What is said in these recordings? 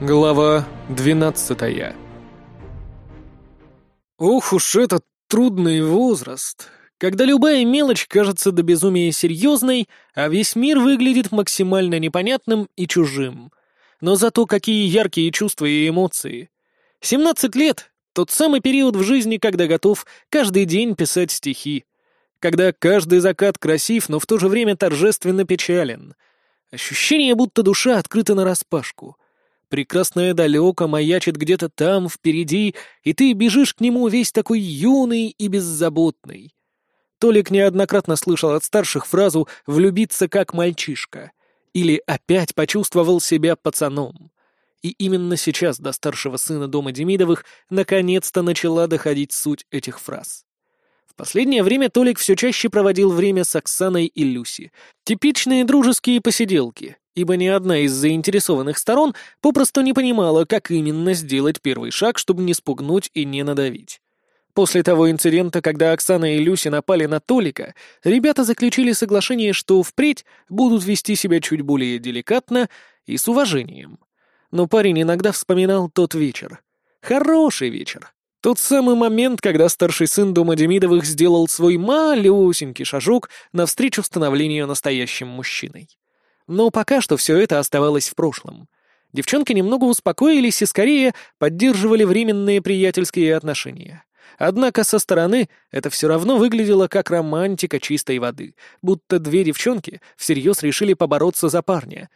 Глава двенадцатая Ох уж этот трудный возраст, когда любая мелочь кажется до безумия серьезной, а весь мир выглядит максимально непонятным и чужим. Но зато какие яркие чувства и эмоции. Семнадцать лет — тот самый период в жизни, когда готов каждый день писать стихи. Когда каждый закат красив, но в то же время торжественно печален. Ощущение, будто душа открыта нараспашку — Прекрасное далеко маячит где-то там, впереди, и ты бежишь к нему весь такой юный и беззаботный. Толик неоднократно слышал от старших фразу «влюбиться как мальчишка» или опять почувствовал себя пацаном. И именно сейчас до старшего сына дома Демидовых наконец-то начала доходить суть этих фраз. В последнее время Толик все чаще проводил время с Оксаной и Люси. Типичные дружеские посиделки, ибо ни одна из заинтересованных сторон попросту не понимала, как именно сделать первый шаг, чтобы не спугнуть и не надавить. После того инцидента, когда Оксана и Люси напали на Толика, ребята заключили соглашение, что впредь будут вести себя чуть более деликатно и с уважением. Но парень иногда вспоминал тот вечер. Хороший вечер. Тот самый момент, когда старший сын дома Демидовых сделал свой малюсенький шажок навстречу становлению настоящим мужчиной. Но пока что все это оставалось в прошлом. Девчонки немного успокоились и скорее поддерживали временные приятельские отношения. Однако со стороны это все равно выглядело как романтика чистой воды, будто две девчонки всерьез решили побороться за парня.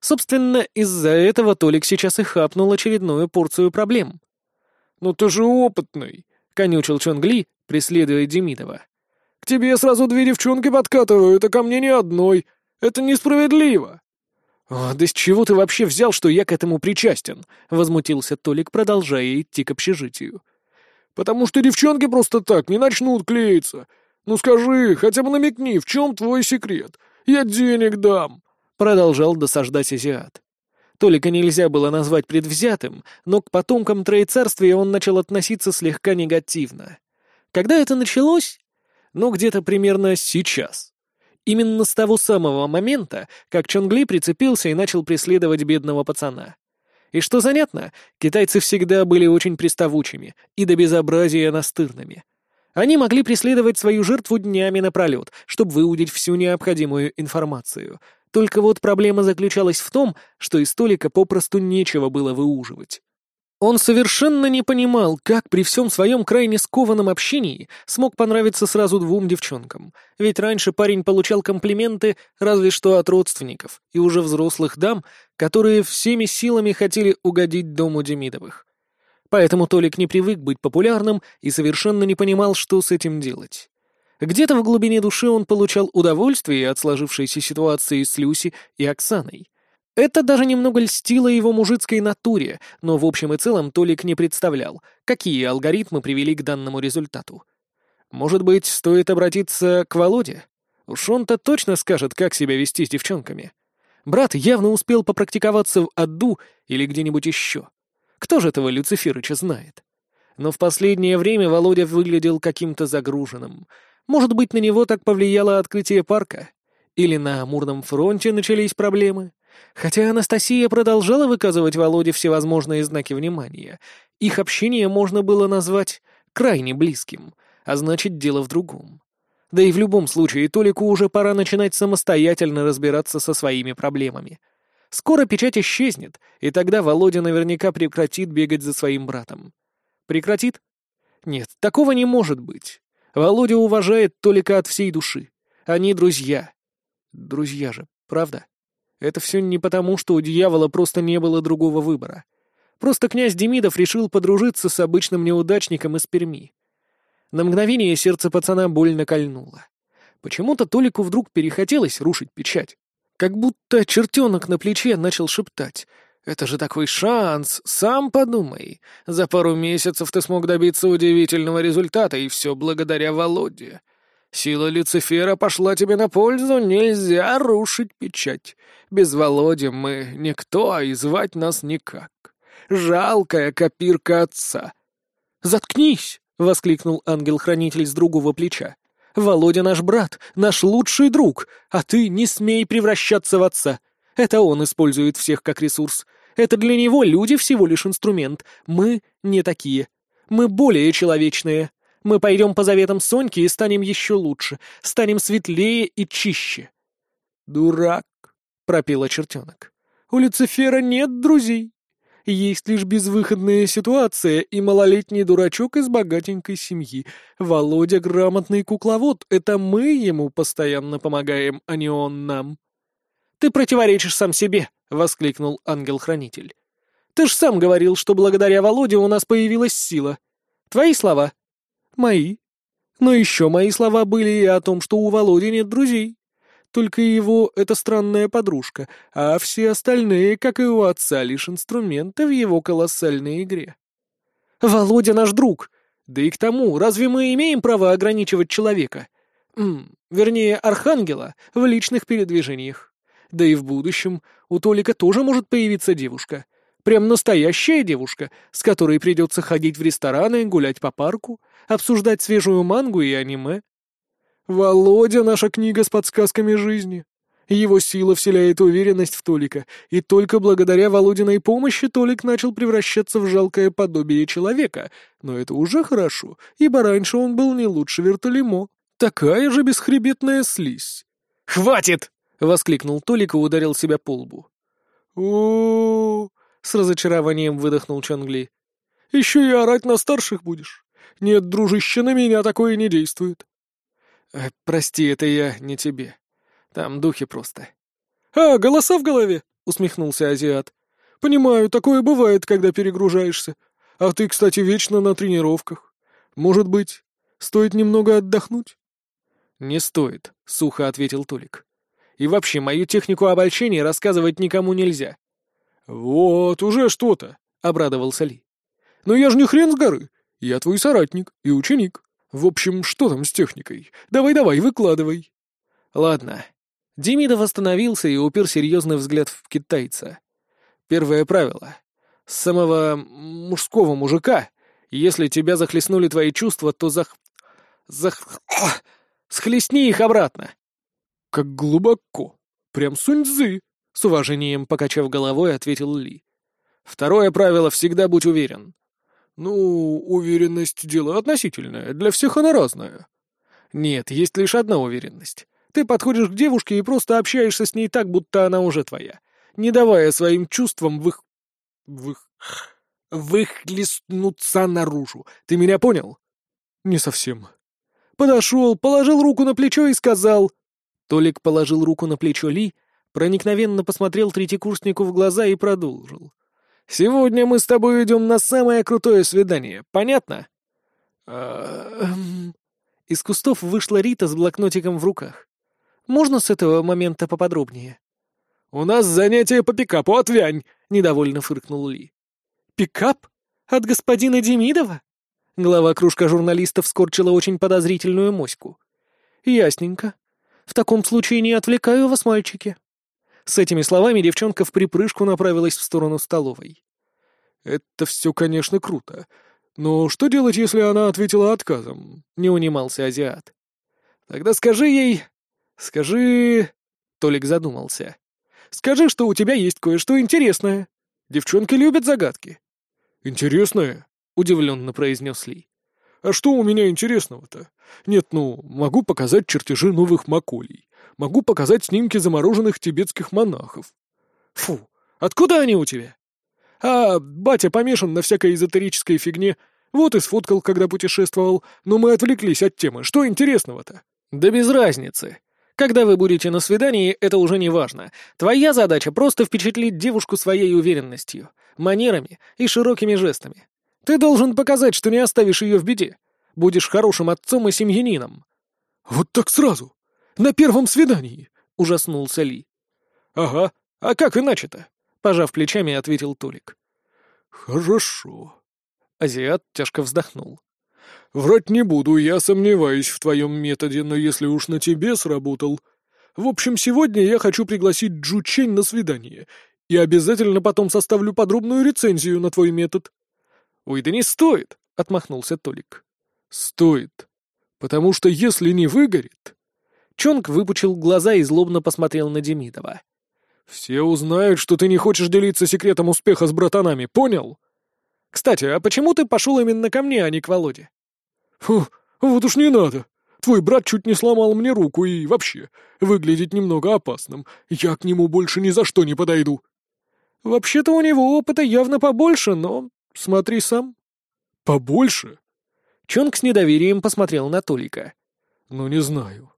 Собственно, из-за этого Толик сейчас и хапнул очередную порцию проблем. «Ну ты же опытный», — конючил Чонгли, преследуя Демидова. «К тебе сразу две девчонки подкатывают, а ко мне ни одной. Это несправедливо!» «А, «Да с чего ты вообще взял, что я к этому причастен?» — возмутился Толик, продолжая идти к общежитию. «Потому что девчонки просто так не начнут клеиться. Ну скажи, хотя бы намекни, в чем твой секрет? Я денег дам!» — продолжал досаждать азиат. Толика нельзя было назвать предвзятым, но к потомкам Троецарствия он начал относиться слегка негативно. Когда это началось? Ну, где-то примерно сейчас. Именно с того самого момента, как Чонгли прицепился и начал преследовать бедного пацана. И что занятно, китайцы всегда были очень приставучими и до безобразия настырными. Они могли преследовать свою жертву днями напролет, чтобы выудить всю необходимую информацию. Только вот проблема заключалась в том, что из столика попросту нечего было выуживать. Он совершенно не понимал, как при всем своем крайне скованном общении смог понравиться сразу двум девчонкам, ведь раньше парень получал комплименты разве что от родственников и уже взрослых дам, которые всеми силами хотели угодить дому Демидовых. Поэтому Толик не привык быть популярным и совершенно не понимал, что с этим делать. Где-то в глубине души он получал удовольствие от сложившейся ситуации с Люси и Оксаной. Это даже немного льстило его мужицкой натуре, но в общем и целом Толик не представлял, какие алгоритмы привели к данному результату. Может быть, стоит обратиться к Володе? Уж он-то точно скажет, как себя вести с девчонками. Брат явно успел попрактиковаться в аду или где-нибудь еще. Кто же этого Люциферыча знает? Но в последнее время Володя выглядел каким-то загруженным. Может быть, на него так повлияло открытие парка? Или на Амурном фронте начались проблемы? Хотя Анастасия продолжала выказывать Володе всевозможные знаки внимания, их общение можно было назвать крайне близким, а значит, дело в другом. Да и в любом случае, Толику уже пора начинать самостоятельно разбираться со своими проблемами. Скоро печать исчезнет, и тогда Володя наверняка прекратит бегать за своим братом. Прекратит? Нет, такого не может быть. Володя уважает Толика от всей души. Они друзья. Друзья же, правда? Это все не потому, что у дьявола просто не было другого выбора. Просто князь Демидов решил подружиться с обычным неудачником из Перми. На мгновение сердце пацана больно кольнуло. Почему-то Толику вдруг перехотелось рушить печать. Как будто чертенок на плече начал шептать. «Это же такой шанс! Сам подумай! За пару месяцев ты смог добиться удивительного результата, и все благодаря Володе. Сила Люцифера пошла тебе на пользу, нельзя рушить печать. Без Володи мы никто, и звать нас никак. Жалкая копирка отца». «Заткнись!» — воскликнул ангел-хранитель с другого плеча. «Володя наш брат, наш лучший друг, а ты не смей превращаться в отца. Это он использует всех как ресурс. Это для него люди всего лишь инструмент. Мы не такие. Мы более человечные. Мы пойдем по заветам Соньки и станем еще лучше, станем светлее и чище. «Дурак», — пропела чертенок. «У Люцифера нет друзей. Есть лишь безвыходная ситуация и малолетний дурачок из богатенькой семьи. Володя — грамотный кукловод. Это мы ему постоянно помогаем, а не он нам». «Ты противоречишь сам себе», — воскликнул ангел-хранитель. «Ты ж сам говорил, что благодаря Володе у нас появилась сила. Твои слова?» «Мои. Но еще мои слова были и о том, что у Володи нет друзей. Только его — это странная подружка, а все остальные, как и у отца, лишь инструменты в его колоссальной игре. «Володя наш друг! Да и к тому, разве мы имеем право ограничивать человека? М вернее, архангела в личных передвижениях. Да и в будущем у Толика тоже может появиться девушка. Прям настоящая девушка, с которой придется ходить в рестораны, гулять по парку, обсуждать свежую мангу и аниме. Володя — наша книга с подсказками жизни. Его сила вселяет уверенность в Толика, и только благодаря Володиной помощи Толик начал превращаться в жалкое подобие человека. Но это уже хорошо, ибо раньше он был не лучше Вертолемо. Такая же бесхребетная слизь. «Хватит!» — воскликнул Толик и ударил себя по лбу. о с разочарованием выдохнул Чангли. «Еще и орать на старших будешь. Нет, дружище, на меня такое не действует. Э, «Прости, это я не тебе. Там духи просто». «А, голоса в голове?» — усмехнулся азиат. «Понимаю, такое бывает, когда перегружаешься. А ты, кстати, вечно на тренировках. Может быть, стоит немного отдохнуть?» «Не стоит», — сухо ответил Толик. «И вообще, мою технику обольщения рассказывать никому нельзя». «Вот, уже что-то», — обрадовался Ли. «Но я же не хрен с горы. Я твой соратник и ученик. В общем, что там с техникой? Давай-давай, выкладывай. Ладно. Демидов остановился и упер серьезный взгляд в китайца. Первое правило. С самого мужского мужика, если тебя захлестнули твои чувства, то зах... зах... схлестни их обратно. Как глубоко. Прям сунь-дзы, с уважением покачав головой, ответил Ли. Второе правило — всегда будь уверен. «Ну, уверенность — дело относительное, для всех она разная». «Нет, есть лишь одна уверенность. Ты подходишь к девушке и просто общаешься с ней так, будто она уже твоя, не давая своим чувствам в их... в их... выхлестнуться наружу. Ты меня понял?» «Не совсем». Подошел, положил руку на плечо и сказал... Толик положил руку на плечо Ли, проникновенно посмотрел третьекурснику в глаза и продолжил. Сегодня мы с тобой идем на самое крутое свидание, понятно?» эм. Из кустов вышла Рита с блокнотиком в руках. «Можно с этого момента поподробнее?» «У нас занятие по пикапу, отвянь!» — недовольно фыркнул Ли. «Пикап? От господина Демидова?» Глава кружка журналистов скорчила очень подозрительную моську. «Ясненько. В таком случае не отвлекаю вас, мальчики. С этими словами девчонка в припрыжку направилась в сторону столовой. «Это все, конечно, круто. Но что делать, если она ответила отказом?» — не унимался азиат. «Тогда скажи ей... Скажи...» Толик задумался. «Скажи, что у тебя есть кое-что интересное. Девчонки любят загадки». «Интересное?» — удивленно произнес Ли. «А что у меня интересного-то? Нет, ну, могу показать чертежи новых маколей. Могу показать снимки замороженных тибетских монахов. Фу, откуда они у тебя? А, батя помешан на всякой эзотерической фигне. Вот и сфоткал, когда путешествовал. Но мы отвлеклись от темы. Что интересного-то? Да без разницы. Когда вы будете на свидании, это уже не важно. Твоя задача просто впечатлить девушку своей уверенностью, манерами и широкими жестами. Ты должен показать, что не оставишь ее в беде. Будешь хорошим отцом и семьянином. Вот так сразу. На первом свидании!» — ужаснулся Ли. «Ага, а как иначе-то?» — пожав плечами, ответил Толик. «Хорошо». Азиат тяжко вздохнул. «Врать не буду, я сомневаюсь в твоем методе, но если уж на тебе сработал... В общем, сегодня я хочу пригласить Джу Чень на свидание, и обязательно потом составлю подробную рецензию на твой метод». «Ой, да не стоит!» — отмахнулся Толик. «Стоит. Потому что если не выгорит, Чонг выпучил глаза и злобно посмотрел на Демидова. «Все узнают, что ты не хочешь делиться секретом успеха с братанами, понял?» «Кстати, а почему ты пошел именно ко мне, а не к Володе?» «Фу, вот уж не надо. Твой брат чуть не сломал мне руку и вообще выглядит немного опасным. Я к нему больше ни за что не подойду». «Вообще-то у него опыта явно побольше, но смотри сам». «Побольше?» Чонг с недоверием посмотрел на Толика. «Ну, не знаю.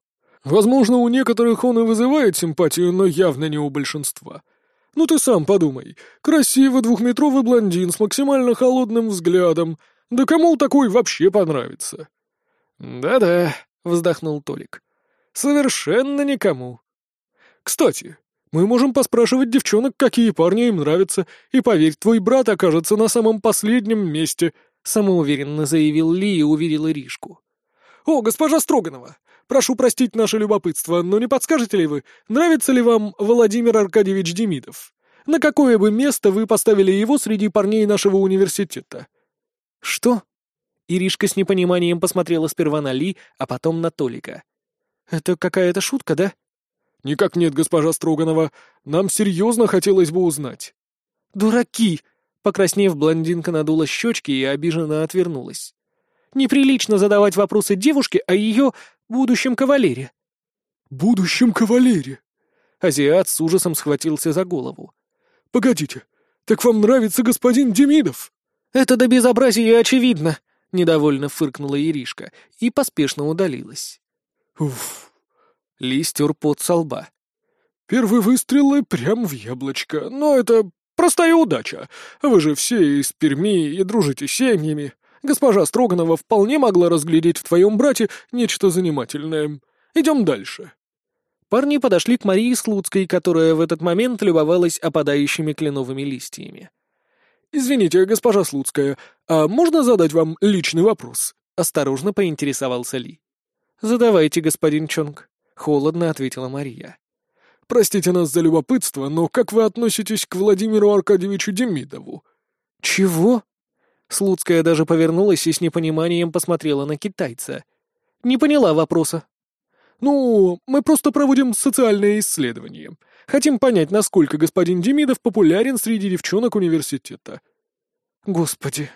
Возможно, у некоторых он и вызывает симпатию, но явно не у большинства. Ну ты сам подумай. Красивый двухметровый блондин с максимально холодным взглядом. Да кому такой вообще понравится?» «Да-да», — вздохнул Толик. «Совершенно никому». «Кстати, мы можем поспрашивать девчонок, какие парни им нравятся, и поверь, твой брат окажется на самом последнем месте», — самоуверенно заявил Ли и уверил Иришку. «О, госпожа Строганова, прошу простить наше любопытство, но не подскажете ли вы, нравится ли вам Владимир Аркадьевич Демидов? На какое бы место вы поставили его среди парней нашего университета?» «Что?» Иришка с непониманием посмотрела сперва на Ли, а потом на Толика. «Это какая-то шутка, да?» «Никак нет, госпожа Строганова. Нам серьезно хотелось бы узнать». «Дураки!» Покраснев, блондинка надула щечки и обиженно отвернулась. «Неприлично задавать вопросы девушке о ее будущем кавалере». «Будущем кавалере?» Азиат с ужасом схватился за голову. «Погодите, так вам нравится господин Демидов?» «Это до безобразия очевидно», — недовольно фыркнула Иришка и поспешно удалилась. «Уф, ли стер пот со лба. «Первый выстрел и прям в яблочко. Но это простая удача. Вы же все из Перми и дружите семьями. Госпожа Строганова вполне могла разглядеть в твоем брате нечто занимательное. Идем дальше». Парни подошли к Марии Слуцкой, которая в этот момент любовалась опадающими кленовыми листьями. «Извините, госпожа Слуцкая, а можно задать вам личный вопрос?» — осторожно поинтересовался Ли. «Задавайте, господин Чонг». — холодно ответила Мария. «Простите нас за любопытство, но как вы относитесь к Владимиру Аркадьевичу Демидову?» «Чего?» Слуцкая даже повернулась и с непониманием посмотрела на китайца. «Не поняла вопроса». «Ну, мы просто проводим социальное исследование. Хотим понять, насколько господин Демидов популярен среди девчонок университета». «Господи!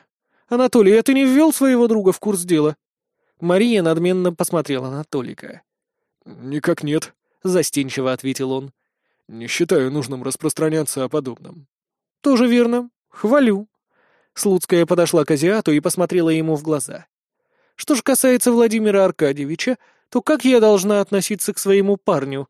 Анатолий, а ты не ввел своего друга в курс дела?» Мария надменно посмотрела на Толика. «Никак нет», — застенчиво ответил он. «Не считаю нужным распространяться о подобном». «Тоже верно. Хвалю». Слуцкая подошла к азиату и посмотрела ему в глаза. «Что же касается Владимира Аркадьевича, то как я должна относиться к своему парню?»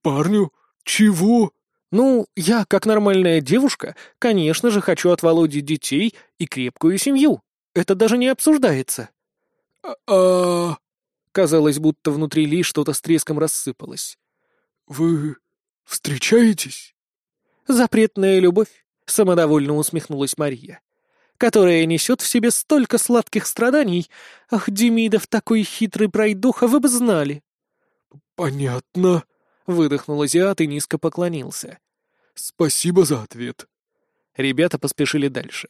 «Парню? Чего?» «Ну, я, как нормальная девушка, конечно же, хочу от Володи детей и крепкую семью. Это даже не обсуждается». «А...» Казалось, будто внутри Ли что-то с треском рассыпалось. «Вы встречаетесь?» «Запретная любовь», — самодовольно усмехнулась Мария, «которая несет в себе столько сладких страданий. Ах, Демидов такой хитрый пройдоха, вы бы знали». «Понятно», — выдохнул азиат и низко поклонился. «Спасибо за ответ». Ребята поспешили дальше.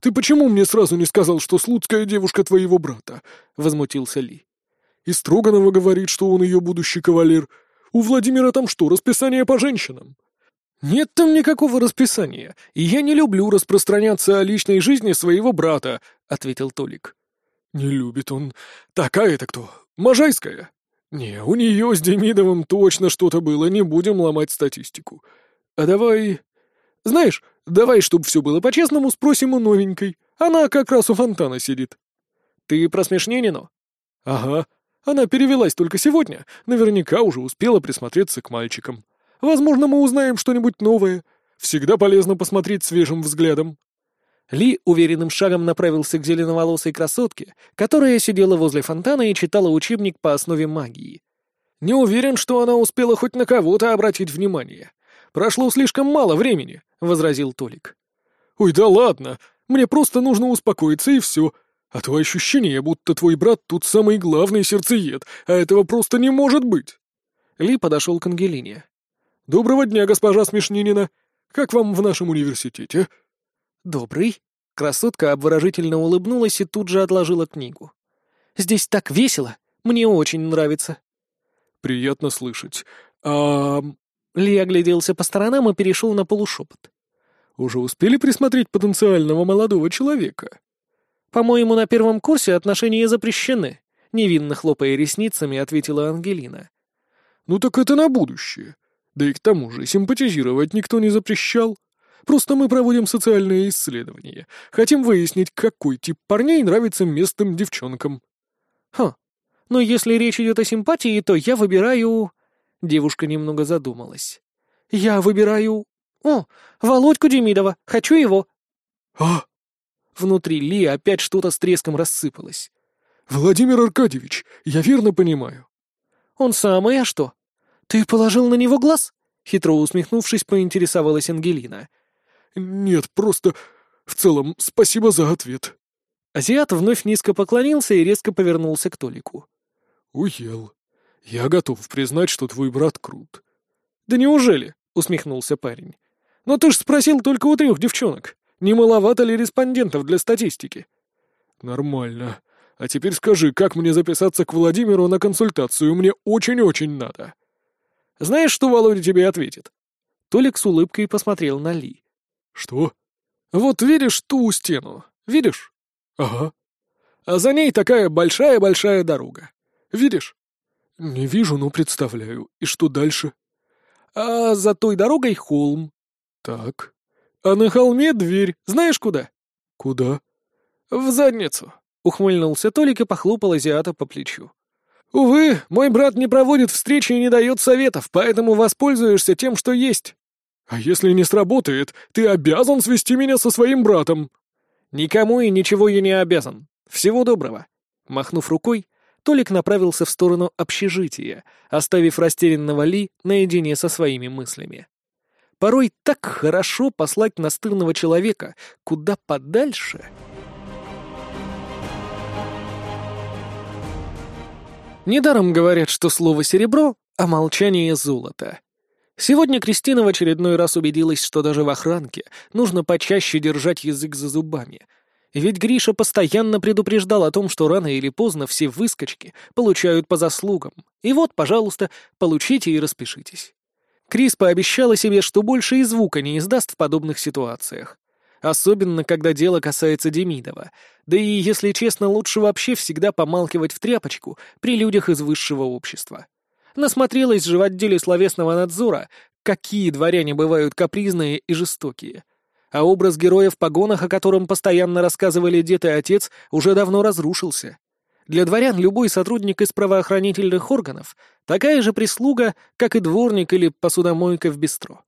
«Ты почему мне сразу не сказал, что Слуцкая девушка твоего брата?» — возмутился Ли. И Строганова говорит, что он ее будущий кавалер. У Владимира там что, расписание по женщинам? Нет там никакого расписания, и я не люблю распространяться о личной жизни своего брата, ответил Толик. Не любит он. Такая-то кто? Можайская? Не, у нее с Демидовым точно что-то было, не будем ломать статистику. А давай... Знаешь, давай, чтобы все было по-честному, спросим у новенькой. Она как раз у фонтана сидит. Ты про Смешненину? Ага. Она перевелась только сегодня, наверняка уже успела присмотреться к мальчикам. Возможно, мы узнаем что-нибудь новое. Всегда полезно посмотреть свежим взглядом». Ли уверенным шагом направился к зеленоволосой красотке, которая сидела возле фонтана и читала учебник по основе магии. «Не уверен, что она успела хоть на кого-то обратить внимание. Прошло слишком мало времени», — возразил Толик. «Ой, да ладно, мне просто нужно успокоиться и все. А то ощущение, будто твой брат тут самый главный сердцеед, а этого просто не может быть. Ли подошел к Ангелине. «Доброго дня, госпожа Смешнинина. Как вам в нашем университете?» «Добрый». Красотка обворожительно улыбнулась и тут же отложила книгу. «Здесь так весело. Мне очень нравится». «Приятно слышать. А Ли огляделся по сторонам и перешел на полушепот. «Уже успели присмотреть потенциального молодого человека?» «По-моему, на первом курсе отношения запрещены», — невинно хлопая ресницами, ответила Ангелина. «Ну так это на будущее. Да и к тому же симпатизировать никто не запрещал. Просто мы проводим социальные исследования. Хотим выяснить, какой тип парней нравится местным девчонкам». «Ха, но если речь идет о симпатии, то я выбираю...» Девушка немного задумалась. «Я выбираю... О, Володьку Демидова. Хочу его». «А?» Внутри Ли опять что-то с треском рассыпалось. «Владимир Аркадьевич, я верно понимаю?» «Он самый, а что? Ты положил на него глаз?» Хитро усмехнувшись, поинтересовалась Ангелина. «Нет, просто... В целом, спасибо за ответ». Азиат вновь низко поклонился и резко повернулся к Толику. «Уел. Я готов признать, что твой брат крут». «Да неужели?» — усмехнулся парень. «Но ты ж спросил только у трех девчонок. Не маловато ли респондентов для статистики?» «Нормально. А теперь скажи, как мне записаться к Владимиру на консультацию? Мне очень-очень надо». «Знаешь, что Володя тебе ответит?» Толик с улыбкой посмотрел на Ли. «Что?» «Вот видишь ту стену? Видишь?» «Ага». «А за ней такая большая-большая дорога. Видишь?» «Не вижу, но представляю. И что дальше?» «А за той дорогой холм». «Так». «А на холме дверь. Знаешь куда?» «Куда?» «В задницу», — ухмыльнулся Толик и похлопал азиата по плечу. «Увы, мой брат не проводит встречи и не дает советов, поэтому воспользуешься тем, что есть». «А если не сработает, ты обязан свести меня со своим братом». «Никому и ничего я не обязан. Всего доброго». Махнув рукой, Толик направился в сторону общежития, оставив растерянного Ли наедине со своими мыслями. Порой так хорошо послать настырного человека куда подальше. Недаром говорят, что слово «серебро», а молчание — золото. Сегодня Кристина в очередной раз убедилась, что даже в охранке нужно почаще держать язык за зубами — ведь Гриша постоянно предупреждал о том, что рано или поздно все выскочки получают по заслугам. И вот, пожалуйста, получите и распишитесь. Крис пообещала себе, что больше и звука не издаст в подобных ситуациях. Особенно, когда дело касается Демидова. Да и, если честно, лучше вообще всегда помалкивать в тряпочку при людях из высшего общества. Насмотрелась же в отделе словесного надзора, какие дворяне бывают капризные и жестокие — а образ героя в погонах, о котором постоянно рассказывали дед и отец, уже давно разрушился. Для дворян любой сотрудник из правоохранительных органов — такая же прислуга, как и дворник или посудомойка в бистро.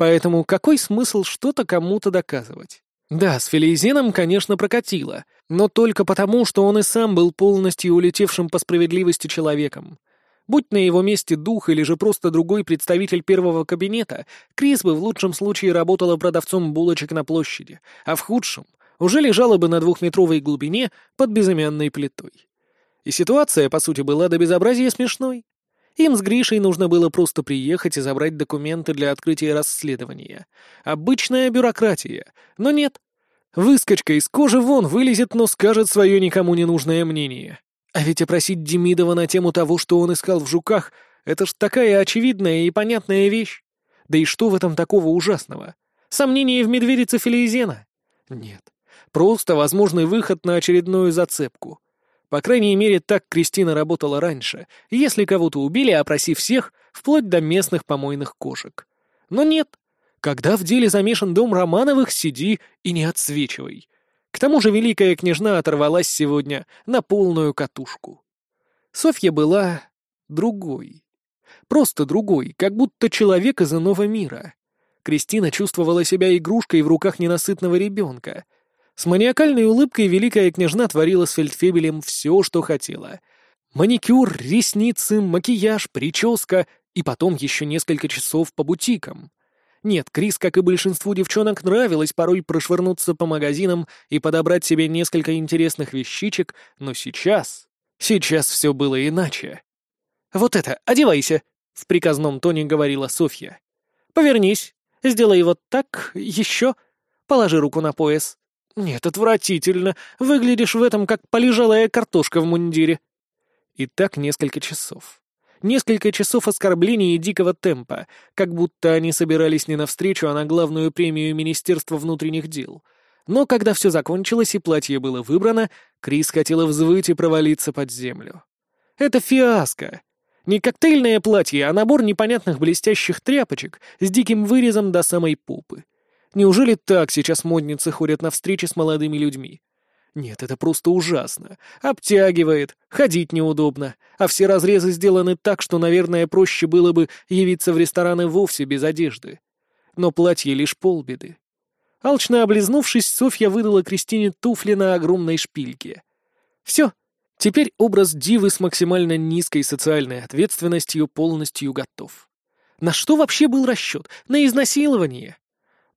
Поэтому какой смысл что-то кому-то доказывать? Да, с Филизином, конечно, прокатило, но только потому, что он и сам был полностью улетевшим по справедливости человеком — Будь на его месте дух или же просто другой представитель первого кабинета, Крис бы в лучшем случае работала продавцом булочек на площади, а в худшем уже лежала бы на двухметровой глубине под безымянной плитой. И ситуация, по сути, была до безобразия смешной. Им с Гришей нужно было просто приехать и забрать документы для открытия расследования. Обычная бюрократия. Но нет. Выскочка из кожи вон вылезет, но скажет свое никому не нужное мнение. А ведь опросить Демидова на тему того, что он искал в жуках, это ж такая очевидная и понятная вещь. Да и что в этом такого ужасного? Сомнение в медведице Филизена? Нет. Просто возможный выход на очередную зацепку. По крайней мере, так Кристина работала раньше, если кого-то убили, опросив всех, вплоть до местных помойных кошек. Но нет. Когда в деле замешан дом Романовых, сиди и не отсвечивай. К тому же великая княжна оторвалась сегодня на полную катушку. Софья была другой. Просто другой, как будто человек из иного мира. Кристина чувствовала себя игрушкой в руках ненасытного ребенка. С маниакальной улыбкой великая княжна творила с фельдфебелем все, что хотела. Маникюр, ресницы, макияж, прическа и потом еще несколько часов по бутикам. Нет, Крис, как и большинству девчонок, нравилось порой прошвырнуться по магазинам и подобрать себе несколько интересных вещичек, но сейчас... Сейчас все было иначе. «Вот это, одевайся!» — в приказном тоне говорила Софья. «Повернись, сделай вот так, еще. Положи руку на пояс. Нет, отвратительно. Выглядишь в этом, как полежалая картошка в мундире». И так несколько часов. Несколько часов оскорблений и дикого темпа, как будто они собирались не на встречу, а на главную премию Министерства внутренних дел. Но когда все закончилось и платье было выбрано, Крис хотела взвыть и провалиться под землю. Это фиаско. Не коктейльное платье, а набор непонятных блестящих тряпочек с диким вырезом до самой попы. Неужели так сейчас модницы ходят на встречи с молодыми людьми? Нет, это просто ужасно. Обтягивает, ходить неудобно, а все разрезы сделаны так, что, наверное, проще было бы явиться в рестораны вовсе без одежды. Но платье лишь полбеды. Алчно облизнувшись, Софья выдала Кристине туфли на огромной шпильке. Все, теперь образ дивы с максимально низкой социальной ответственностью полностью готов. На что вообще был расчет? На изнасилование?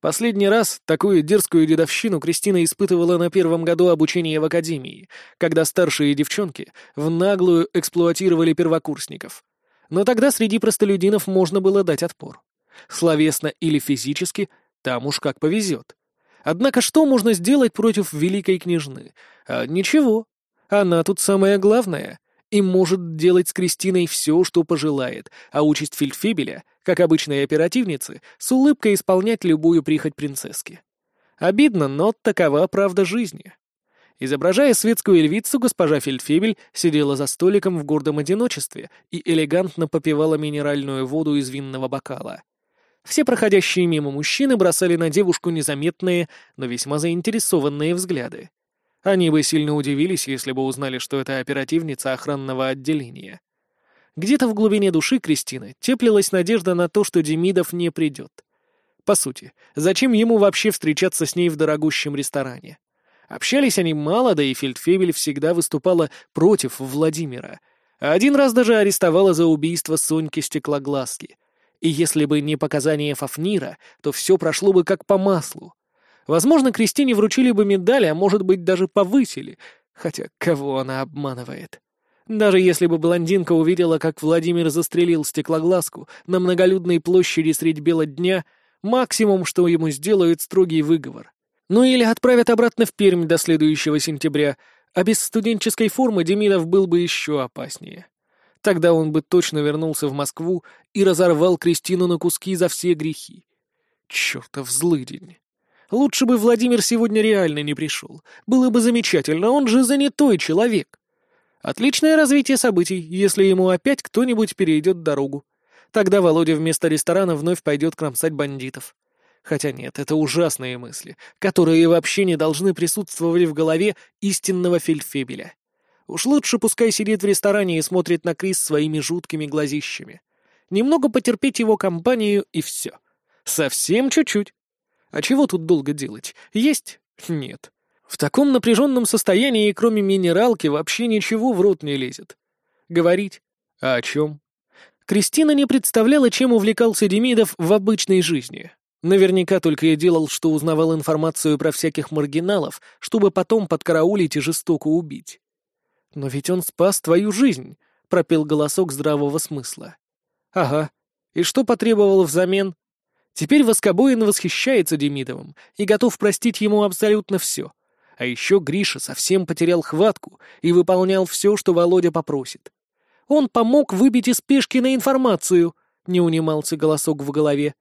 Последний раз такую дерзкую дедовщину Кристина испытывала на первом году обучения в академии, когда старшие девчонки в наглую эксплуатировали первокурсников. Но тогда среди простолюдинов можно было дать отпор. Словесно или физически, там уж как повезет. Однако что можно сделать против великой княжны? А, ничего. Она тут самое главное и может делать с Кристиной все, что пожелает, а участь Фельдфебеля, как обычной оперативницы, с улыбкой исполнять любую прихоть принцесски. Обидно, но такова правда жизни. Изображая светскую львицу, госпожа Фельдфебель сидела за столиком в гордом одиночестве и элегантно попивала минеральную воду из винного бокала. Все проходящие мимо мужчины бросали на девушку незаметные, но весьма заинтересованные взгляды. Они бы сильно удивились, если бы узнали, что это оперативница охранного отделения. Где-то в глубине души Кристины теплилась надежда на то, что Демидов не придет. По сути, зачем ему вообще встречаться с ней в дорогущем ресторане? Общались они мало, да и Фельдфебель всегда выступала против Владимира. Один раз даже арестовала за убийство Соньки Стеклоглазки. И если бы не показания Фафнира, то все прошло бы как по маслу. Возможно, Кристине вручили бы медаль, а может быть, даже повысили. Хотя кого она обманывает? Даже если бы блондинка увидела, как Владимир застрелил стеклоглазку на многолюдной площади средь бела дня, максимум, что ему сделают, строгий выговор. Ну или отправят обратно в Пермь до следующего сентября, а без студенческой формы Демидов был бы еще опаснее. Тогда он бы точно вернулся в Москву и разорвал Кристину на куски за все грехи. Чертов злыдень. Лучше бы Владимир сегодня реально не пришел. Было бы замечательно, он же занятой человек. Отличное развитие событий, если ему опять кто-нибудь перейдет дорогу. Тогда Володя вместо ресторана вновь пойдет кромсать бандитов. Хотя нет, это ужасные мысли, которые вообще не должны присутствовать в голове истинного фельдфебеля. Уж лучше пускай сидит в ресторане и смотрит на Крис своими жуткими глазищами. Немного потерпеть его компанию и все. Совсем чуть-чуть. А чего тут долго делать? Есть? Нет. В таком напряженном состоянии, кроме минералки, вообще ничего в рот не лезет. Говорить? А о чем? Кристина не представляла, чем увлекался Демидов в обычной жизни. Наверняка только и делал, что узнавал информацию про всяких маргиналов, чтобы потом подкараулить и жестоко убить. «Но ведь он спас твою жизнь», — пропел голосок здравого смысла. «Ага. И что потребовал взамен?» Теперь Воскобоин восхищается Демидовым и готов простить ему абсолютно все. А еще Гриша совсем потерял хватку и выполнял все, что Володя попросит. Он помог выбить из на информацию, не унимался голосок в голове,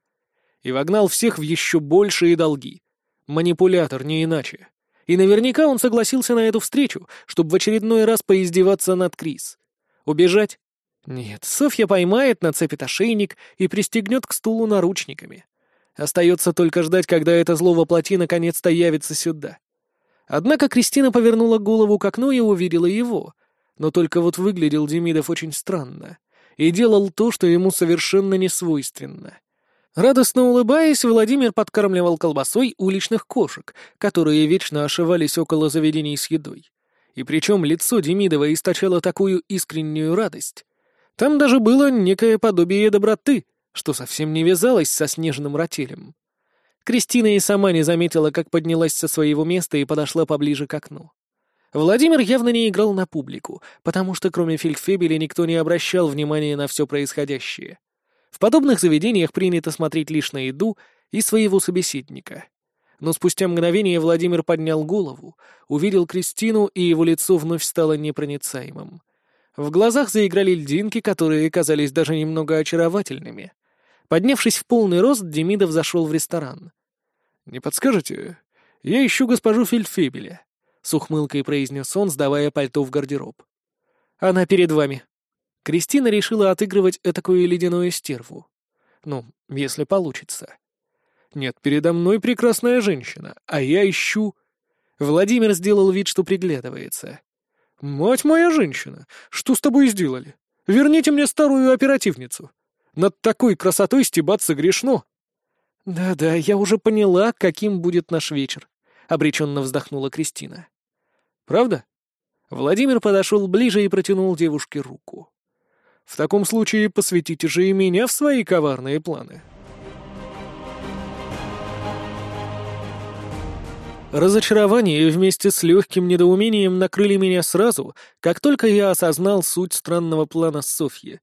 и вогнал всех в еще большие долги. Манипулятор, не иначе. И наверняка он согласился на эту встречу, чтобы в очередной раз поиздеваться над Крис. Убежать? Нет, Софья поймает, нацепит ошейник и пристегнет к стулу наручниками. Остается только ждать, когда это зло воплоти наконец-то явится сюда. Однако Кристина повернула голову к окну и увидела его. Но только вот выглядел Демидов очень странно. И делал то, что ему совершенно не свойственно. Радостно улыбаясь, Владимир подкармливал колбасой уличных кошек, которые вечно ошивались около заведений с едой. И причем лицо Демидова источало такую искреннюю радость, там даже было некое подобие доброты, что совсем не вязалось со снежным ротелем. Кристина и сама не заметила, как поднялась со своего места и подошла поближе к окну. Владимир явно не играл на публику, потому что кроме фельдфебеля никто не обращал внимания на все происходящее. В подобных заведениях принято смотреть лишь на еду и своего собеседника. Но спустя мгновение Владимир поднял голову, увидел Кристину, и его лицо вновь стало непроницаемым. В глазах заиграли льдинки, которые казались даже немного очаровательными. Поднявшись в полный рост, Демидов зашел в ресторан. «Не подскажете? Я ищу госпожу Фельдфебеля», — с ухмылкой произнес он, сдавая пальто в гардероб. «Она перед вами». Кристина решила отыгрывать этакую ледяную стерву. Ну, если получится. «Нет, передо мной прекрасная женщина, а я ищу...» Владимир сделал вид, что приглядывается. «Мать моя женщина, что с тобой сделали? Верните мне старую оперативницу. Над такой красотой стебаться грешно». «Да-да, я уже поняла, каким будет наш вечер», — обреченно вздохнула Кристина. «Правда?» Владимир подошел ближе и протянул девушке руку. «В таком случае посвятите же и меня в свои коварные планы». Разочарование вместе с легким недоумением накрыли меня сразу, как только я осознал суть странного плана Софьи.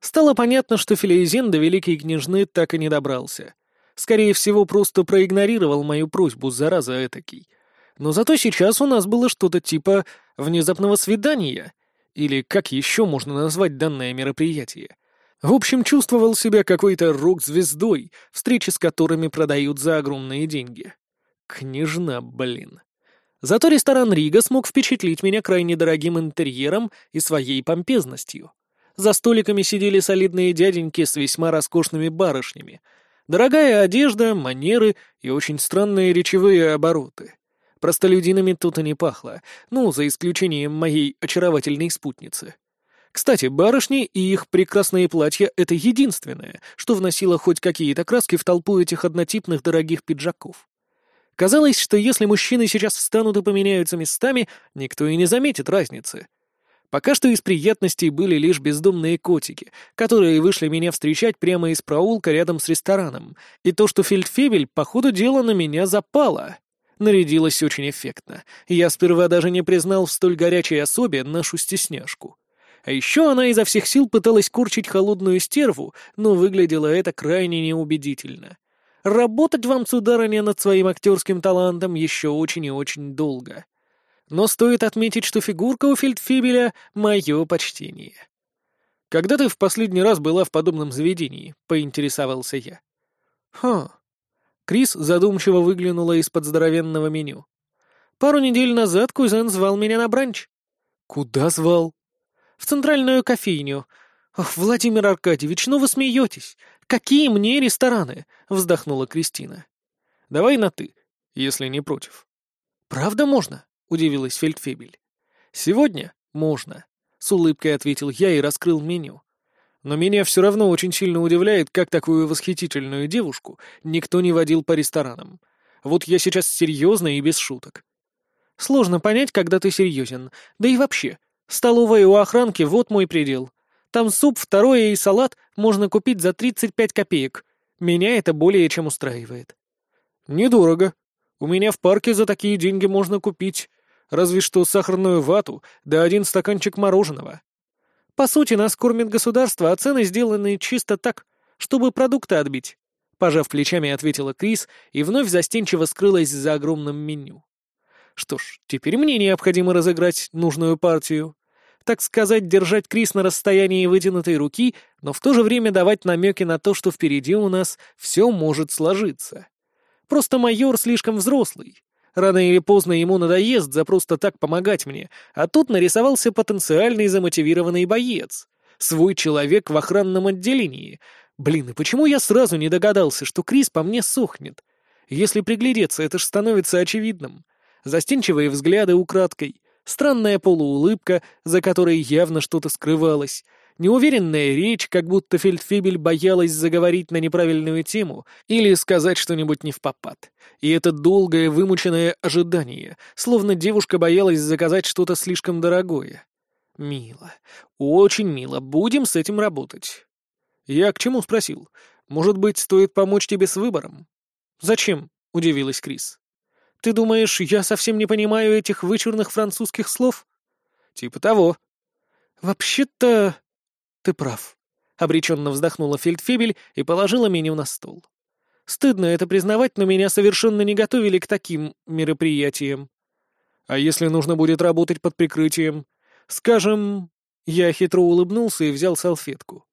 Стало понятно, что Филейзен до Великой Княжны так и не добрался. Скорее всего, просто проигнорировал мою просьбу, зараза этакий. Но зато сейчас у нас было что-то типа внезапного свидания, или как еще можно назвать данное мероприятие. В общем, чувствовал себя какой-то рок-звездой, встречи с которыми продают за огромные деньги. Княжна, блин. Зато ресторан Рига смог впечатлить меня крайне дорогим интерьером и своей помпезностью. За столиками сидели солидные дяденьки с весьма роскошными барышнями. Дорогая одежда, манеры и очень странные речевые обороты. Простолюдинами тут и не пахло, ну, за исключением моей очаровательной спутницы. Кстати, барышни и их прекрасные платья — это единственное, что вносило хоть какие-то краски в толпу этих однотипных дорогих пиджаков. Казалось, что если мужчины сейчас встанут и поменяются местами, никто и не заметит разницы. Пока что из приятностей были лишь бездомные котики, которые вышли меня встречать прямо из проулка рядом с рестораном, и то, что фельдфебель по ходу дела на меня запала. Нарядилась очень эффектно. Я сперва даже не признал в столь горячей особе нашу стесняшку. А еще она изо всех сил пыталась курчить холодную стерву, но выглядело это крайне неубедительно. Работать вам, сударыня, над своим актерским талантом еще очень и очень долго. Но стоит отметить, что фигурка у фельдфебеля — мое почтение. «Когда ты в последний раз была в подобном заведении?» — поинтересовался я. «Ха». Крис задумчиво выглянула из-под здоровенного меню. «Пару недель назад кузен звал меня на бранч». «Куда звал?» «В центральную кофейню. Ох, Владимир Аркадьевич, ну вы смеетесь. «Какие мне рестораны?» — вздохнула Кристина. «Давай на «ты», если не против». «Правда можно?» — удивилась Фельдфебель. «Сегодня можно», — с улыбкой ответил я и раскрыл меню. «Но меня все равно очень сильно удивляет, как такую восхитительную девушку никто не водил по ресторанам. Вот я сейчас серьезно и без шуток». «Сложно понять, когда ты серьезен. Да и вообще, столовая у охранки — вот мой предел. Там суп, второе и салат можно купить за 35 копеек. Меня это более чем устраивает». «Недорого. У меня в парке за такие деньги можно купить разве что сахарную вату да один стаканчик мороженого». «По сути, нас кормит государство, а цены сделаны чисто так, чтобы продукты отбить», — пожав плечами, ответила Крис и вновь застенчиво скрылась за огромным меню. «Что ж, теперь мне необходимо разыграть нужную партию так сказать, держать Крис на расстоянии вытянутой руки, но в то же время давать намеки на то, что впереди у нас все может сложиться. Просто майор слишком взрослый. Рано или поздно ему надоест за просто так помогать мне, а тут нарисовался потенциальный замотивированный боец. Свой человек в охранном отделении. Блин, и почему я сразу не догадался, что Крис по мне сохнет? Если приглядеться, это ж становится очевидным. Застенчивые взгляды украдкой, странная полуулыбка, за которой явно что-то скрывалось, неуверенная речь, как будто Фельдфебель боялась заговорить на неправильную тему или сказать что-нибудь не в попад. И это долгое вымученное ожидание, словно девушка боялась заказать что-то слишком дорогое. Мило. Очень мило. Будем с этим работать. Я к чему спросил? Может быть, стоит помочь тебе с выбором? Зачем? — удивилась Крис. Ты думаешь, я совсем не понимаю этих вычурных французских слов? Типа того. Вообще-то... Ты прав. Обреченно вздохнула Фельдфебель и положила меню на стол. Стыдно это признавать, но меня совершенно не готовили к таким мероприятиям. А если нужно будет работать под прикрытием? Скажем, Я хитро улыбнулся и взял салфетку.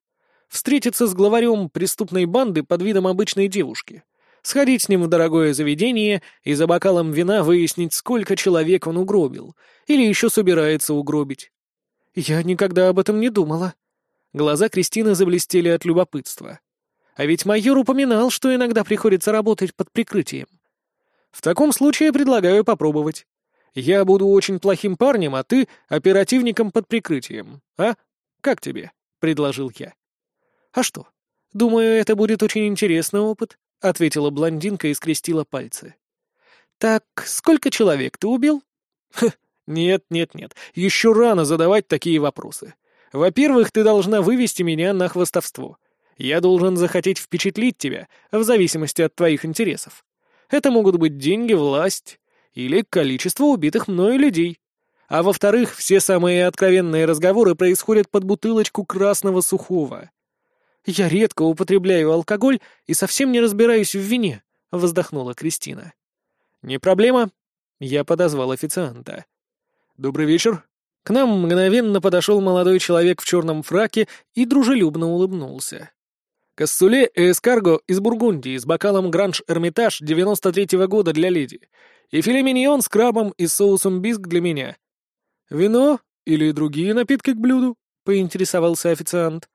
Встретиться с главарем преступной банды под видом обычной девушки. Сходить с ним в дорогое заведение и за бокалом вина выяснить, сколько человек он угробил. Или еще собирается угробить. Я никогда об этом не думала. Глаза Кристины заблестели от любопытства. А ведь майор упоминал, что иногда приходится работать под прикрытием. В таком случае предлагаю попробовать. Я буду очень плохим парнем, а ты — оперативником под прикрытием. А? Как тебе?» — предложил я. «А что? Думаю, это будет очень интересный опыт», — ответила блондинка и скрестила пальцы. «Так, сколько человек ты убил?» «Нет, нет, нет, еще рано задавать такие вопросы. Во-первых, ты должна вывести меня на хвостовство. Я должен захотеть впечатлить тебя, в зависимости от твоих интересов. Это могут быть деньги, власть или количество убитых мною людей. А во-вторых, все самые откровенные разговоры происходят под бутылочку красного сухого. «Я редко употребляю алкоголь и совсем не разбираюсь в вине», — вздохнула Кристина. «Не проблема». Я подозвал официанта. «Добрый вечер». К нам мгновенно подошел молодой человек в черном фраке и дружелюбно улыбнулся. Кассуле эскарго из Бургундии с бокалом Гранж Эрмитаж 93-го года для леди. И филе с крабом и соусом биск для меня. Вино или другие напитки к блюду? Поинтересовался официант.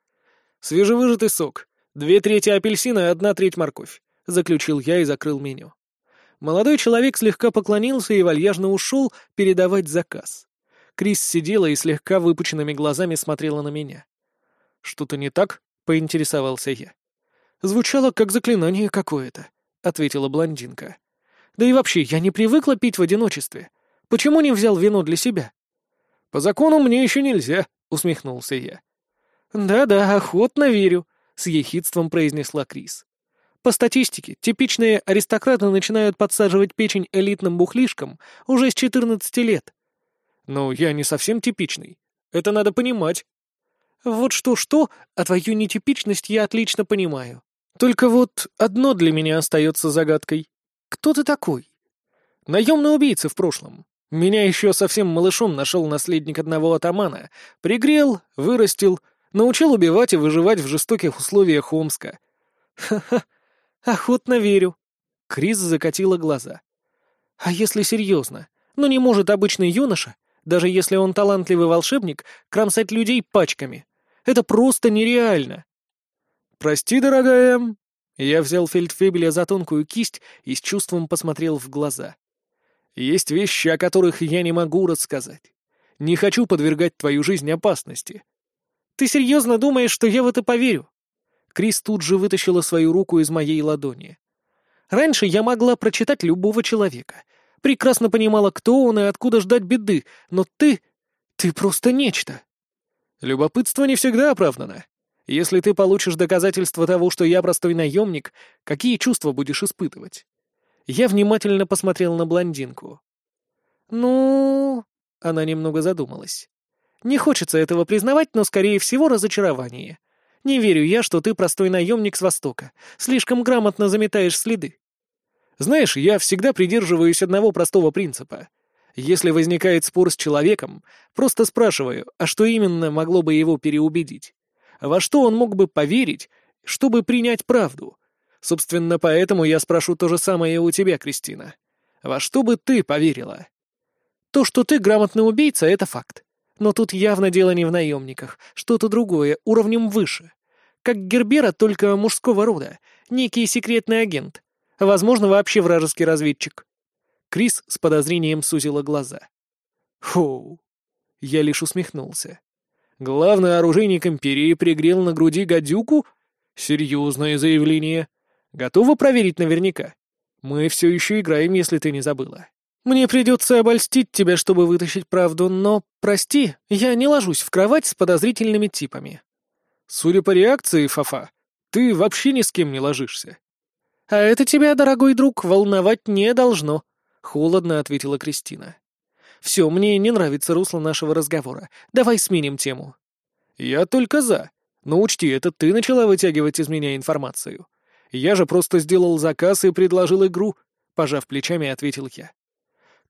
Свежевыжатый сок. Две трети апельсина и одна треть морковь. Заключил я и закрыл меню. Молодой человек слегка поклонился и вальяжно ушел передавать заказ. Крис сидела и слегка выпученными глазами смотрела на меня. «Что-то не так?» — поинтересовался я. «Звучало как заклинание какое-то», — ответила блондинка. «Да и вообще, я не привыкла пить в одиночестве. Почему не взял вино для себя?» «По закону мне еще нельзя», — усмехнулся я. «Да-да, охотно верю», — с ехидством произнесла Крис. «По статистике, типичные аристократы начинают подсаживать печень элитным бухлишкам уже с 14 лет». «Ну, я не совсем типичный. Это надо понимать», вот что-что, а твою нетипичность я отлично понимаю. Только вот одно для меня остается загадкой. Кто ты такой? Наемный убийца в прошлом. Меня еще совсем малышом нашел наследник одного атамана. Пригрел, вырастил, научил убивать и выживать в жестоких условиях Омска. Ха-ха, охотно верю. Крис закатила глаза. А если серьезно? Ну не может обычный юноша, даже если он талантливый волшебник, кромсать людей пачками. Это просто нереально. Прости, дорогая. Я взял фельдфебеля за тонкую кисть и с чувством посмотрел в глаза. Есть вещи, о которых я не могу рассказать. Не хочу подвергать твою жизнь опасности. Ты серьезно думаешь, что я в это поверю? Крис тут же вытащила свою руку из моей ладони. Раньше я могла прочитать любого человека. Прекрасно понимала, кто он и откуда ждать беды, но ты... ты просто нечто. Любопытство не всегда оправдано. Если ты получишь доказательства того, что я простой наемник, какие чувства будешь испытывать? Я внимательно посмотрел на блондинку. «Ну...» — она немного задумалась. «Не хочется этого признавать, но, скорее всего, разочарование. Не верю я, что ты простой наемник с Востока. Слишком грамотно заметаешь следы. Знаешь, я всегда придерживаюсь одного простого принципа — если возникает спор с человеком, просто спрашиваю, а что именно могло бы его переубедить? Во что он мог бы поверить, чтобы принять правду? Собственно, поэтому я спрошу то же самое у тебя, Кристина. Во что бы ты поверила? То, что ты грамотный убийца, это факт. Но тут явно дело не в наемниках, что-то другое, уровнем выше. Как Гербера, только мужского рода, некий секретный агент. Возможно, вообще вражеский разведчик. Крис с подозрением сузила глаза. Фу. Я лишь усмехнулся. Главный оружейник Империи пригрел на груди гадюку? Серьезное заявление. Готова проверить наверняка? Мы все еще играем, если ты не забыла. Мне придется обольстить тебя, чтобы вытащить правду, но, прости, я не ложусь в кровать с подозрительными типами. Судя по реакции, Фафа, ты вообще ни с кем не ложишься. А это тебя, дорогой друг, волновать не должно. — холодно ответила Кристина. «Все, мне не нравится русло нашего разговора. Давай сменим тему». «Я только за. Но учти, это ты начала вытягивать из меня информацию. Я же просто сделал заказ и предложил игру», — пожав плечами, ответил я.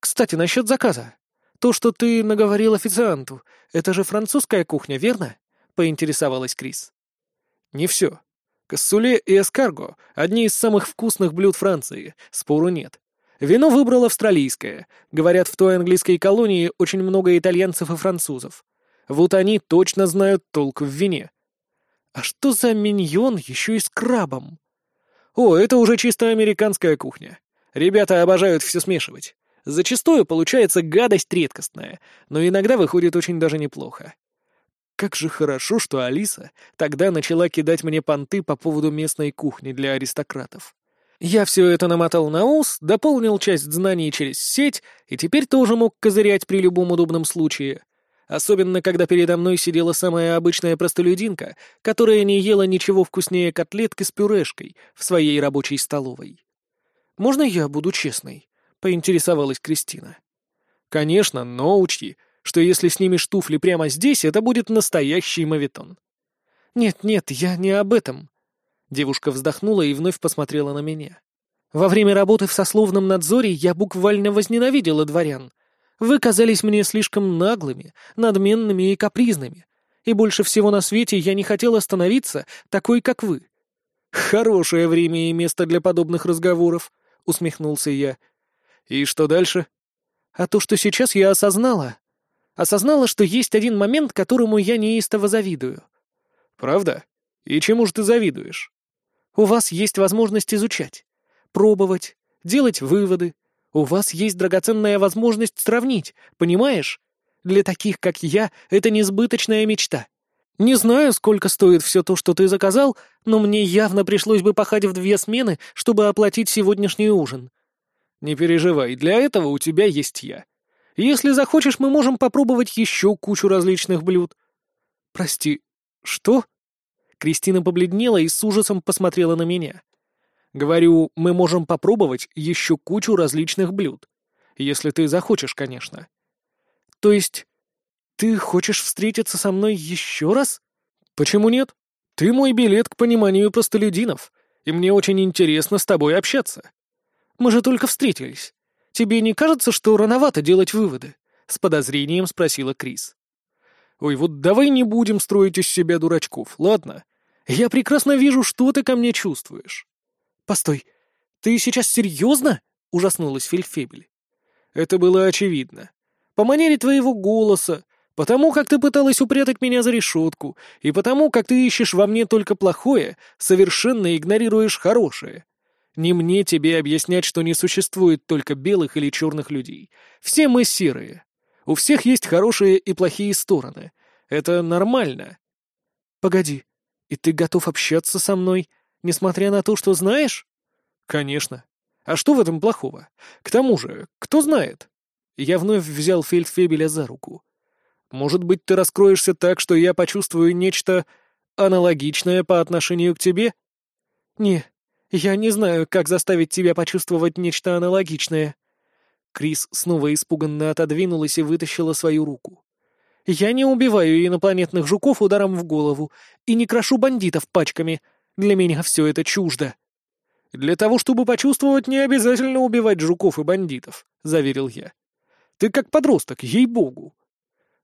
«Кстати, насчет заказа. то, что ты наговорил официанту, это же французская кухня, верно?» — поинтересовалась Крис. «Не все. Кассуле и эскарго — одни из самых вкусных блюд Франции, спору нет. Вино выбрал австралийское. Говорят, в той английской колонии очень много итальянцев и французов. Вот они точно знают толк в вине. А что за миньон еще и с крабом? О, это уже чисто американская кухня. Ребята обожают все смешивать. Зачастую получается гадость редкостная, но иногда выходит очень даже неплохо. Как же хорошо, что Алиса тогда начала кидать мне понты по поводу местной кухни для аристократов. Я все это намотал на ус, дополнил часть знаний через сеть и теперь тоже мог козырять при любом удобном случае. Особенно, когда передо мной сидела самая обычная простолюдинка, которая не ела ничего вкуснее котлетки с пюрешкой в своей рабочей столовой. «Можно я буду честной?» — поинтересовалась Кристина. «Конечно, но учти, что если снимешь туфли прямо здесь, это будет настоящий мавитон». «Нет-нет, я не об этом», Девушка вздохнула и вновь посмотрела на меня. «Во время работы в сословном надзоре я буквально возненавидела дворян. Вы казались мне слишком наглыми, надменными и капризными. И больше всего на свете я не хотела становиться такой, как вы». «Хорошее время и место для подобных разговоров», — усмехнулся я. «И что дальше?» «А то, что сейчас я осознала. Осознала, что есть один момент, которому я неистово завидую». «Правда? И чему же ты завидуешь?» У вас есть возможность изучать, пробовать, делать выводы. У вас есть драгоценная возможность сравнить, понимаешь? Для таких, как я, это несбыточная мечта. Не знаю, сколько стоит все то, что ты заказал, но мне явно пришлось бы пахать в две смены, чтобы оплатить сегодняшний ужин. Не переживай, для этого у тебя есть я. Если захочешь, мы можем попробовать еще кучу различных блюд. Прости, что? Кристина побледнела и с ужасом посмотрела на меня. «Говорю, мы можем попробовать еще кучу различных блюд. Если ты захочешь, конечно». «То есть ты хочешь встретиться со мной еще раз?» «Почему нет? Ты мой билет к пониманию простолюдинов, и мне очень интересно с тобой общаться». «Мы же только встретились. Тебе не кажется, что рановато делать выводы?» — с подозрением спросила Крис. «Ой, вот давай не будем строить из себя дурачков, ладно? Я прекрасно вижу, что ты ко мне чувствуешь». «Постой, ты сейчас серьезно?» — ужаснулась Фельдфебель. «Это было очевидно. По манере твоего голоса, потому как ты пыталась упрятать меня за решетку, и потому как ты ищешь во мне только плохое, совершенно игнорируешь хорошее. Не мне тебе объяснять, что не существует только белых или черных людей. Все мы серые. У всех есть хорошие и плохие стороны. Это нормально». «Погоди, и ты готов общаться со мной, несмотря на то, что знаешь? Конечно. А что в этом плохого? К тому же, кто знает? Я вновь взял Фельдфебеля за руку. Может быть, ты раскроешься так, что я почувствую нечто аналогичное по отношению к тебе? Не, я не знаю, как заставить тебя почувствовать нечто аналогичное. Крис снова испуганно отодвинулась и вытащила свою руку. Я не убиваю инопланетных жуков ударом в голову и не крошу бандитов пачками. Для меня все это чуждо». «Для того, чтобы почувствовать, не обязательно убивать жуков и бандитов», — заверил я. «Ты как подросток, ей-богу».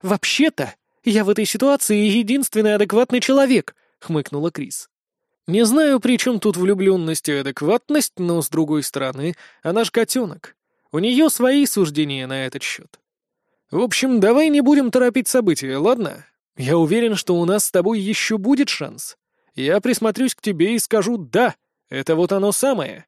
«Вообще-то, я в этой ситуации единственный адекватный человек», — хмыкнула Крис. «Не знаю, при чем тут влюбленность и адекватность, но, с другой стороны, она ж котенок. У нее свои суждения на этот счет. В общем, давай не будем торопить события, ладно? Я уверен, что у нас с тобой еще будет шанс. Я присмотрюсь к тебе и скажу «да», это вот оно самое».